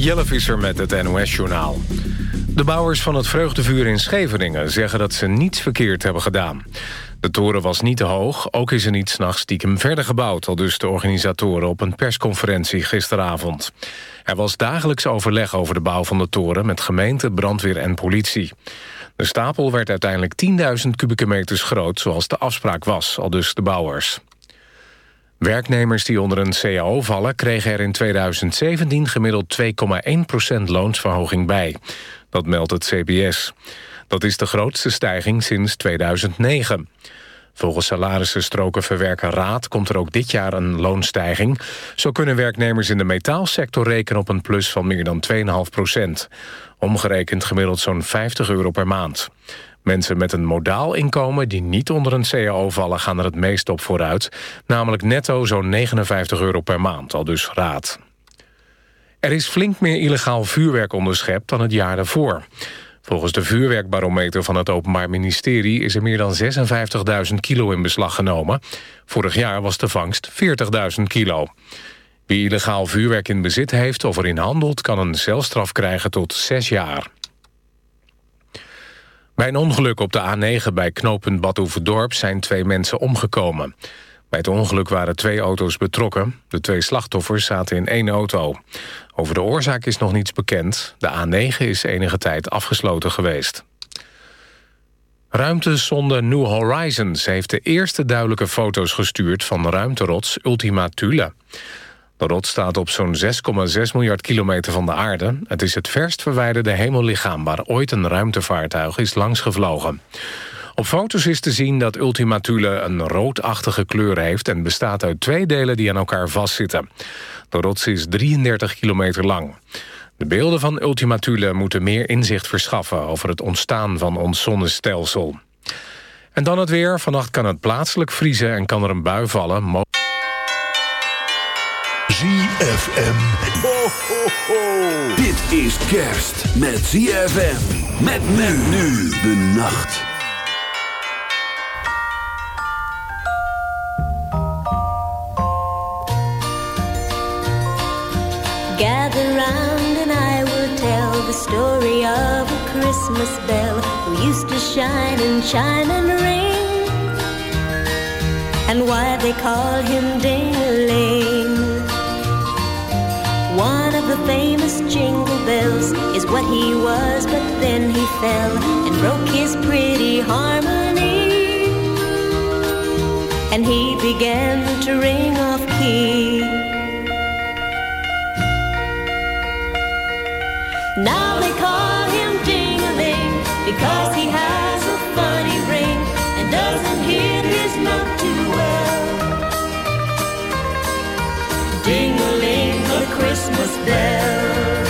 Jelle Visser met het NOS-journaal. De bouwers van het Vreugdevuur in Scheveningen zeggen dat ze niets verkeerd hebben gedaan. De toren was niet te hoog, ook is er niet s'nachts stiekem verder gebouwd... al dus de organisatoren op een persconferentie gisteravond. Er was dagelijks overleg over de bouw van de toren... met gemeente, brandweer en politie. De stapel werd uiteindelijk 10.000 kubieke meters groot... zoals de afspraak was, al dus de bouwers. Werknemers die onder een CAO vallen... kregen er in 2017 gemiddeld 2,1% loonsverhoging bij. Dat meldt het CBS. Dat is de grootste stijging sinds 2009. Volgens salarissen verwerken Raad komt er ook dit jaar een loonstijging. Zo kunnen werknemers in de metaalsector rekenen op een plus van meer dan 2,5 procent. Omgerekend gemiddeld zo'n 50 euro per maand. Mensen met een modaal inkomen die niet onder een CAO vallen... gaan er het meest op vooruit, namelijk netto zo'n 59 euro per maand, al dus raad. Er is flink meer illegaal vuurwerk onderschept dan het jaar daarvoor. Volgens de vuurwerkbarometer van het Openbaar Ministerie... is er meer dan 56.000 kilo in beslag genomen. Vorig jaar was de vangst 40.000 kilo. Wie illegaal vuurwerk in bezit heeft of erin handelt... kan een celstraf krijgen tot zes jaar. Bij een ongeluk op de A9 bij knooppunt Badhoevedorp... zijn twee mensen omgekomen. Bij het ongeluk waren twee auto's betrokken. De twee slachtoffers zaten in één auto. Over de oorzaak is nog niets bekend. De A9 is enige tijd afgesloten geweest. Ruimtesonde New Horizons heeft de eerste duidelijke foto's gestuurd... van ruimterots Ultima Thule. De rots staat op zo'n 6,6 miljard kilometer van de aarde. Het is het verst verwijderde hemellichaam... waar ooit een ruimtevaartuig is langsgevlogen. Op foto's is te zien dat Ultima Thule een roodachtige kleur heeft... en bestaat uit twee delen die aan elkaar vastzitten. De rots is 33 kilometer lang. De beelden van Ultima Thule moeten meer inzicht verschaffen... over het ontstaan van ons zonnestelsel. En dan het weer. Vannacht kan het plaatselijk vriezen en kan er een bui vallen... ZFM. Ho, ho, ho. Dit is kerst met ZFM. Met men nu de nacht. Gather round and I will tell the story of a Christmas bell who used to shine and chime and ring. And why they call him Ding-a-ling. One of the famous jingle bells is what he was, but then he fell and broke his pretty harmony. And he began to ring off key. Now they call Christmas bell.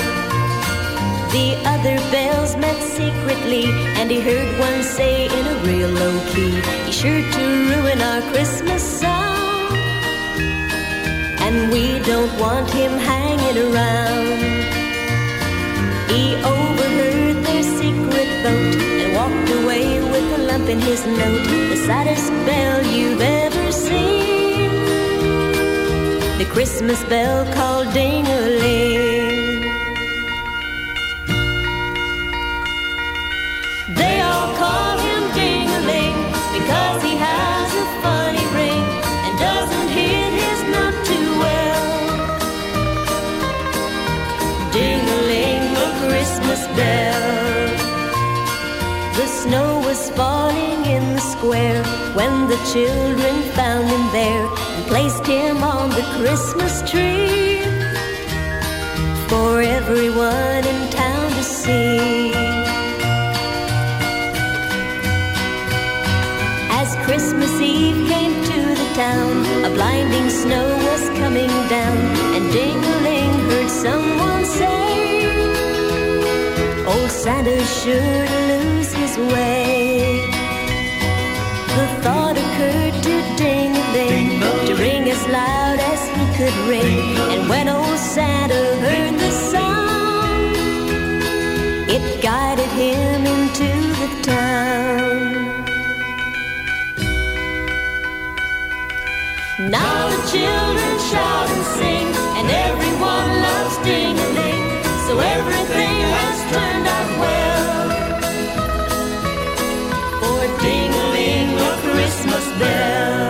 The other bells met secretly, and he heard one say in a real low key, He's sure to ruin our Christmas song. And we don't want him hanging around. He overheard their secret vote and walked away with a lump in his note, the saddest bell you've ever seen the Christmas bell called ding-a-ling. When the children found him there and placed him on the Christmas tree for everyone in town to see. As Christmas Eve came to the town, a blinding snow was coming down, and Dingling heard someone say, Old Santa's sure to lose his way. loud as he could ring. And when old Santa heard the song, it guided him into the town. Now the children shout and sing, and everyone loves ding-a-ling. So everything has turned out well. For ding-a-ling, the Christmas bell.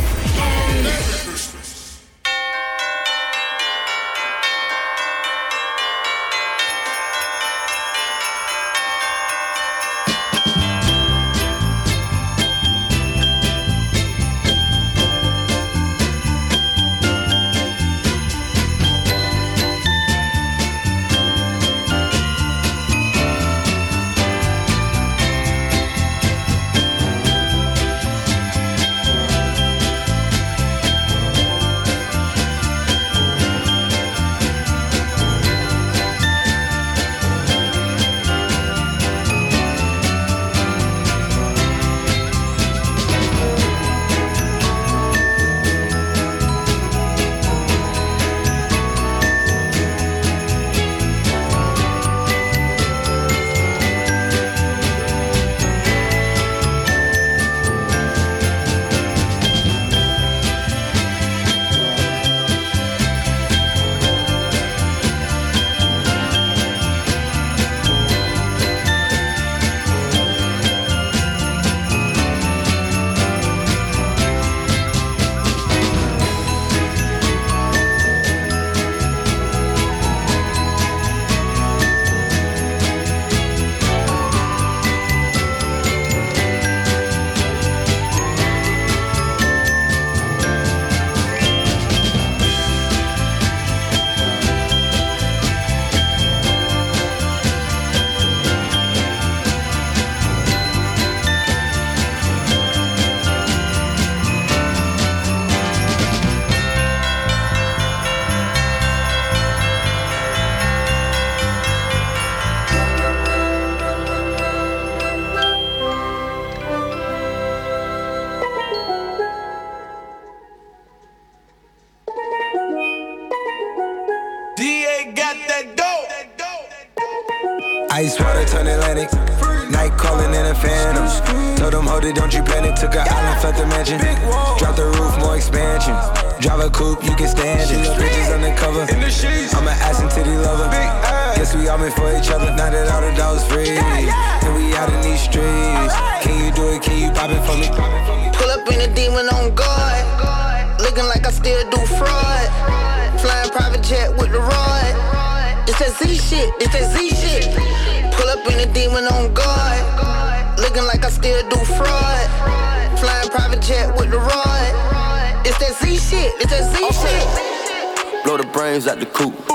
Blow the coop.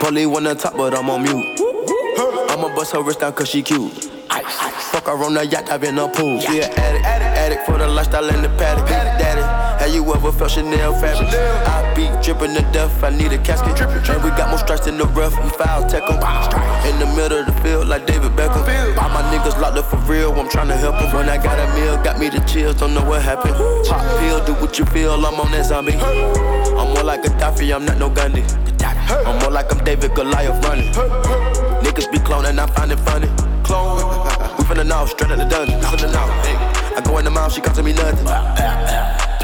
Polly on top, but I'm on mute. I'ma bust her wrist down cause she cute. Fuck her on the yacht, I've been a pool. She an addict, addict for the lifestyle in the paddock. Daddy, have you ever felt Chanel fabric? I be dripping to death, I need a casket. drippin' And we got more strikes than the rough, we foul tech 'em. In the middle of the field, like David Beckham. All my niggas locked up for real, I'm tryna help 'em. When I got a meal, got me the chills, don't know what happened. Pop pill, do what you feel, I'm on that zombie. I'm more like a Gaddafi, I'm not no Gundy. I'm more like I'm David Goliath running. Niggas be cloning, I find it funny. Clone, we finna know, straight out the dungeon. Finna know. I go in the mouth, she costing me nothing.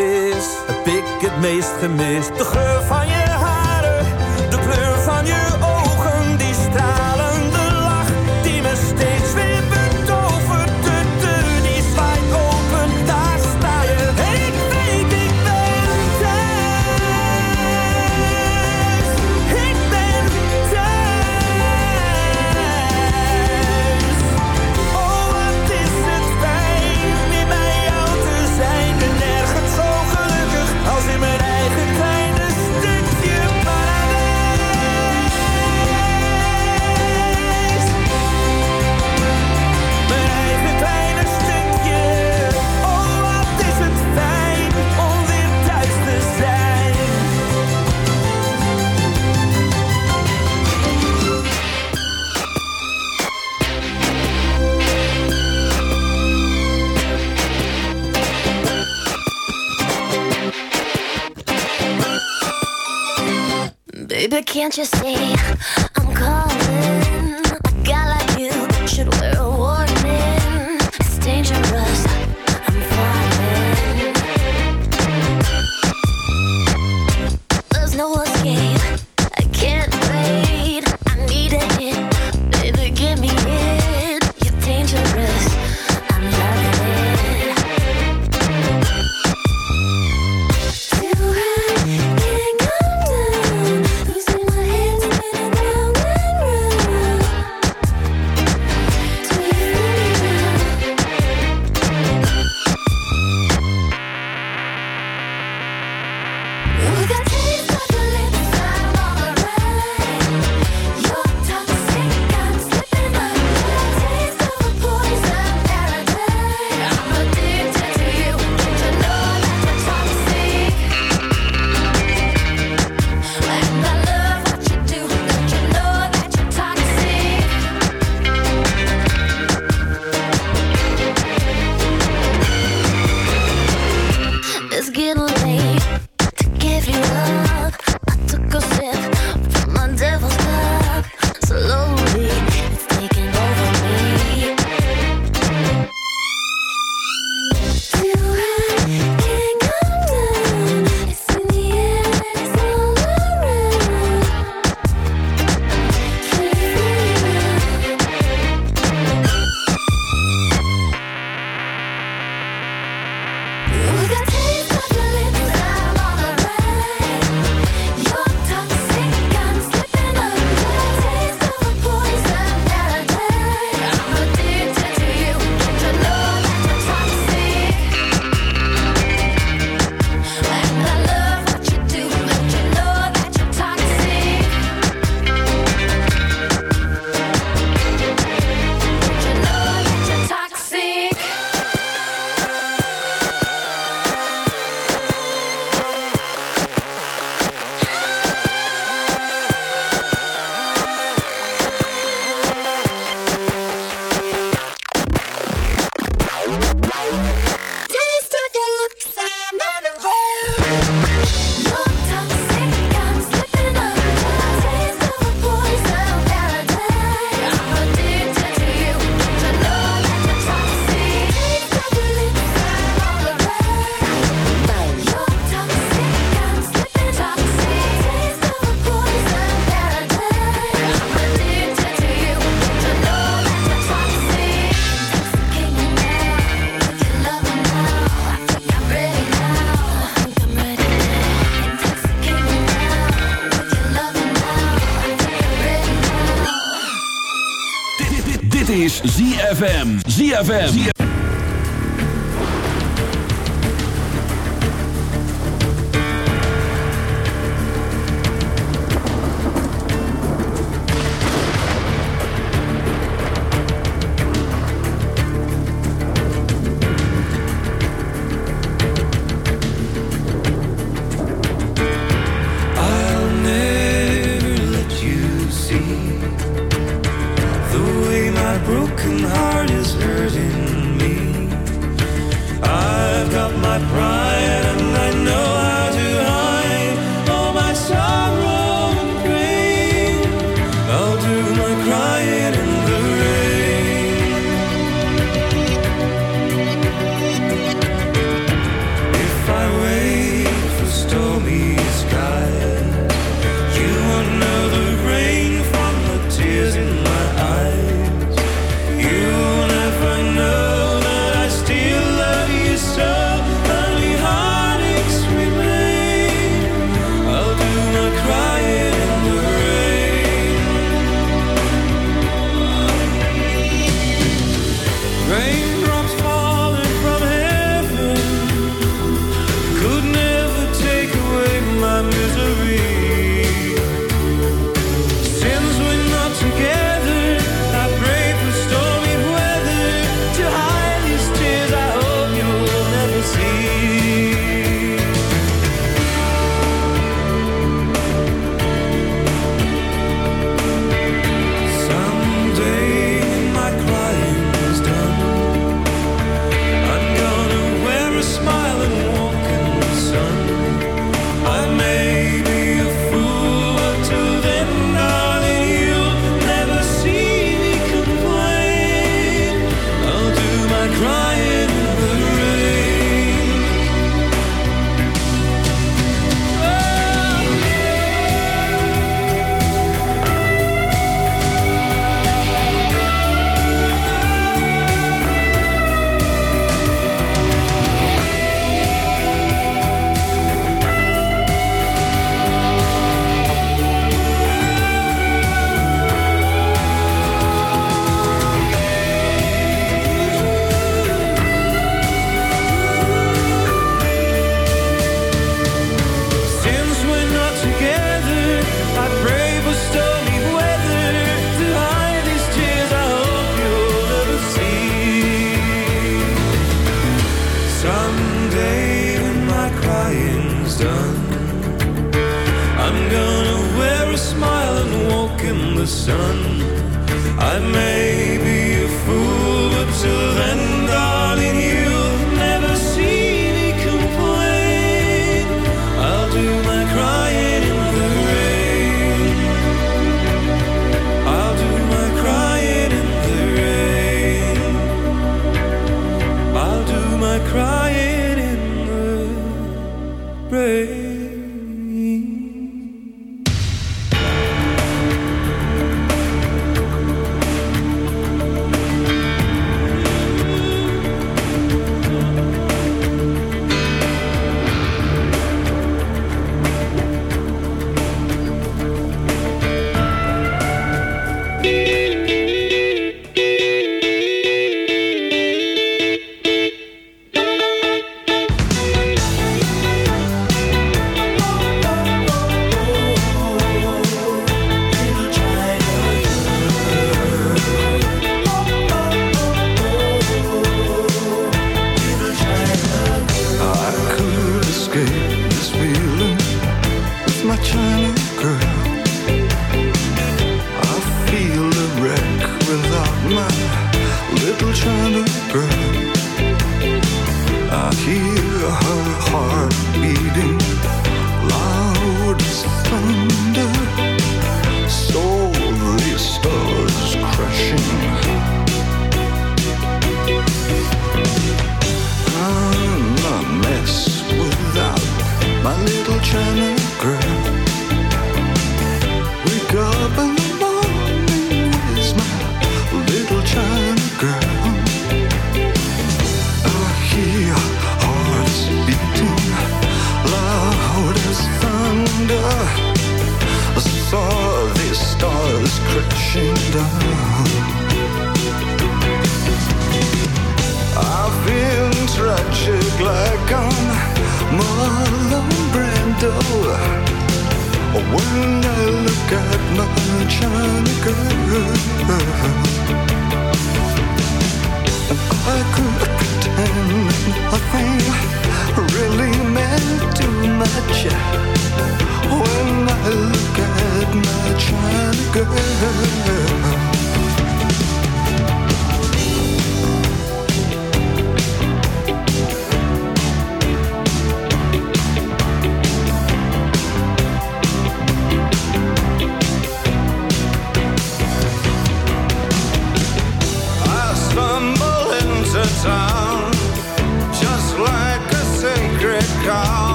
belangrijkste is, heb ik het meest gemist. De geur van je can't you see is ZFM. ZFM.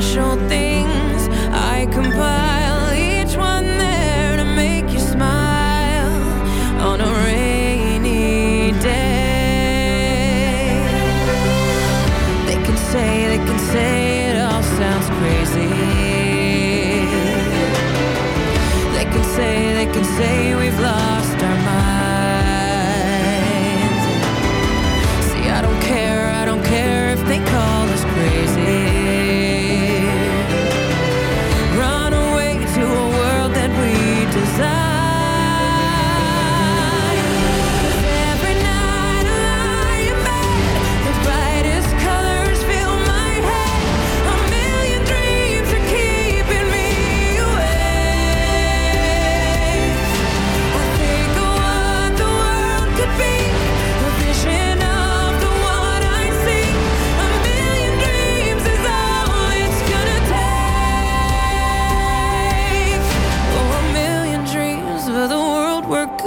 special things I compile, each one there to make you smile on a rainy day. They can say, they can say it all sounds crazy. They can say, they can say we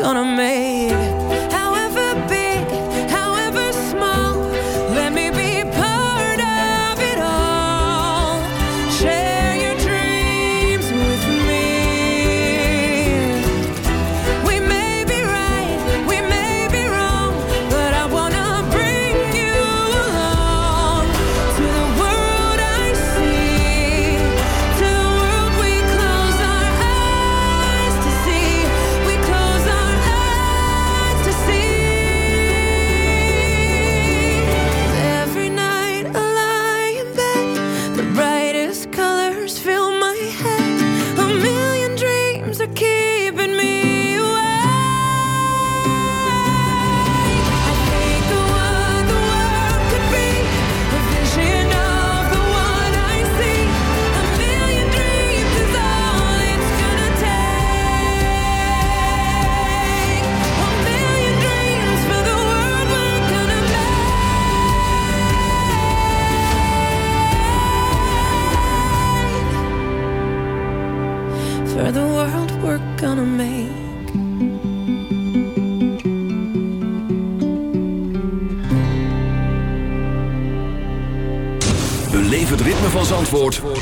gonna make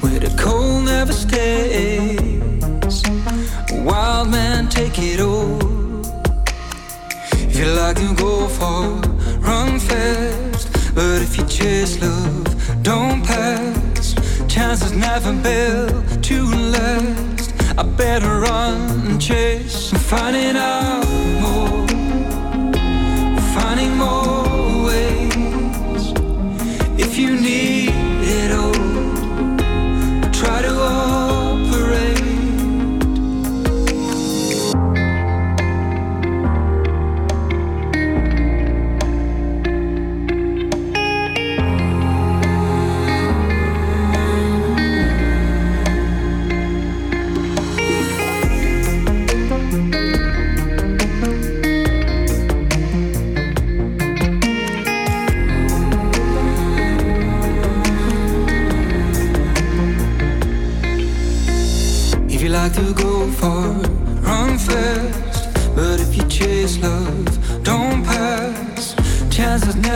where the cold never stays. Wild man, take it all. If you like, to go far, run fast. But if you chase love, don't pass. Chances never build to last. I better run and chase and find it out more.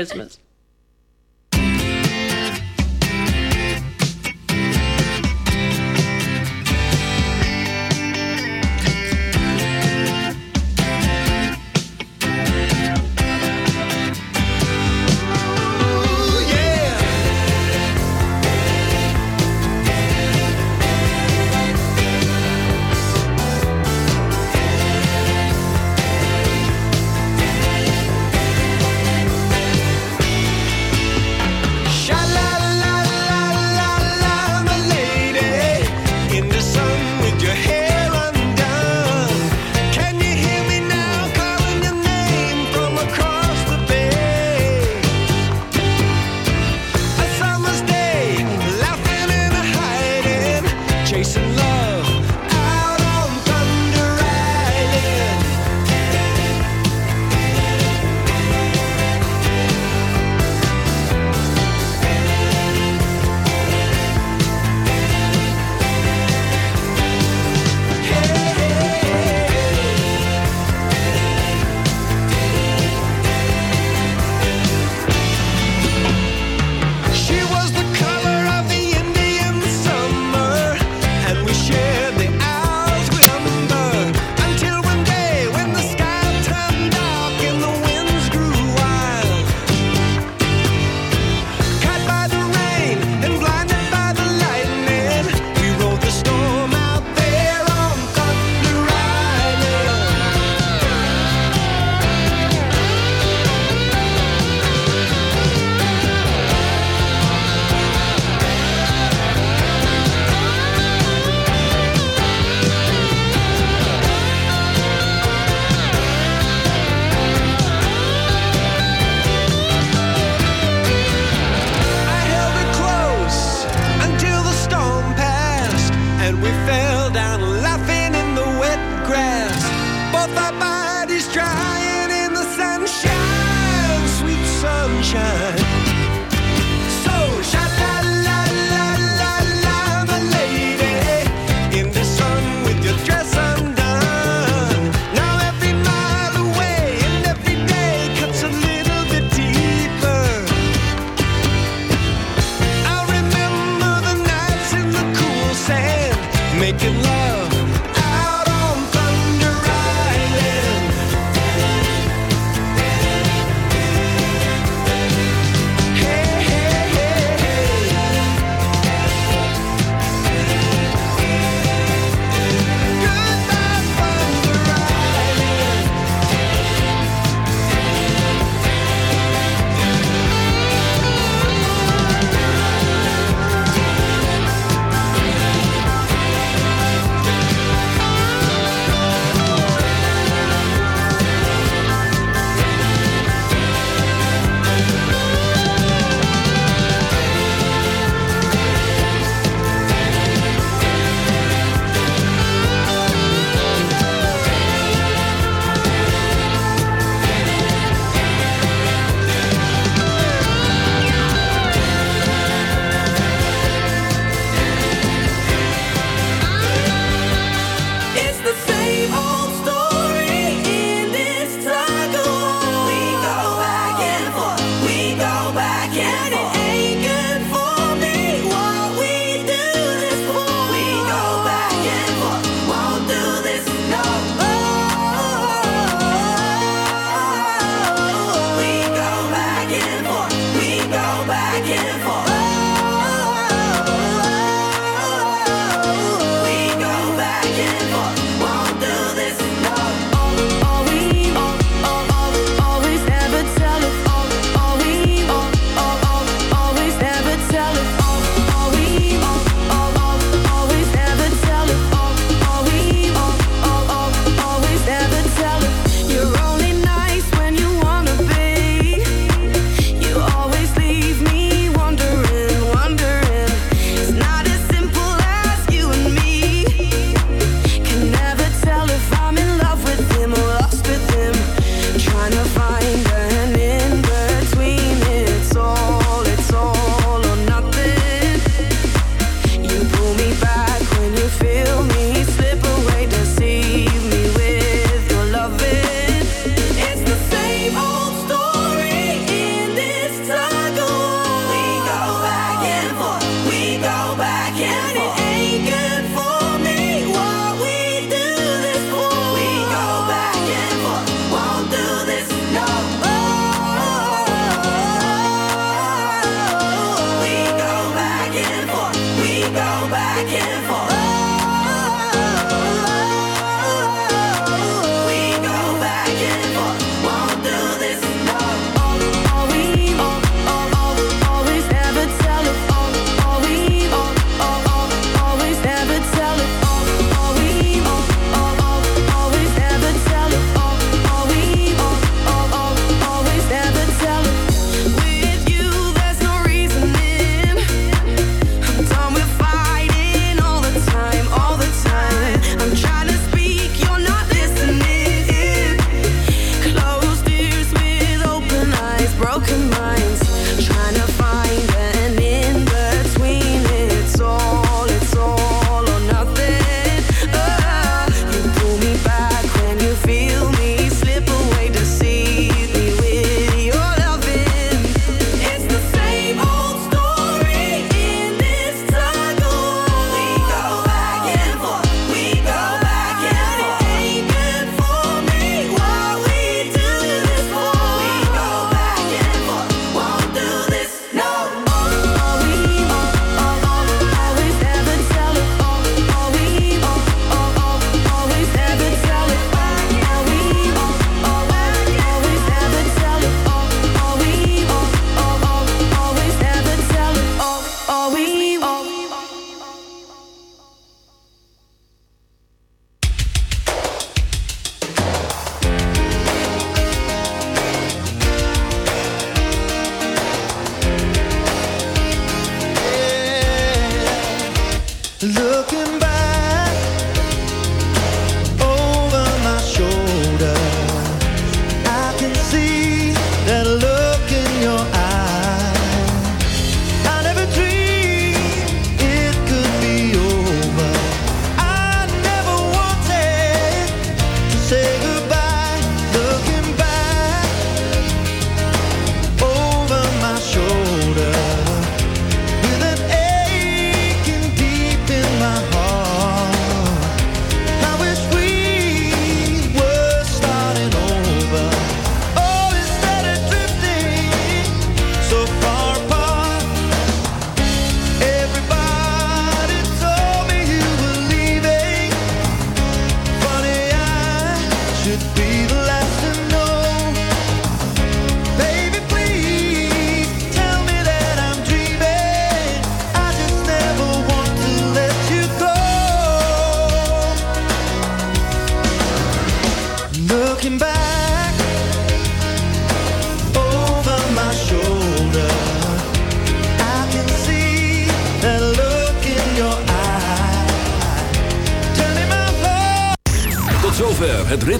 Christmas.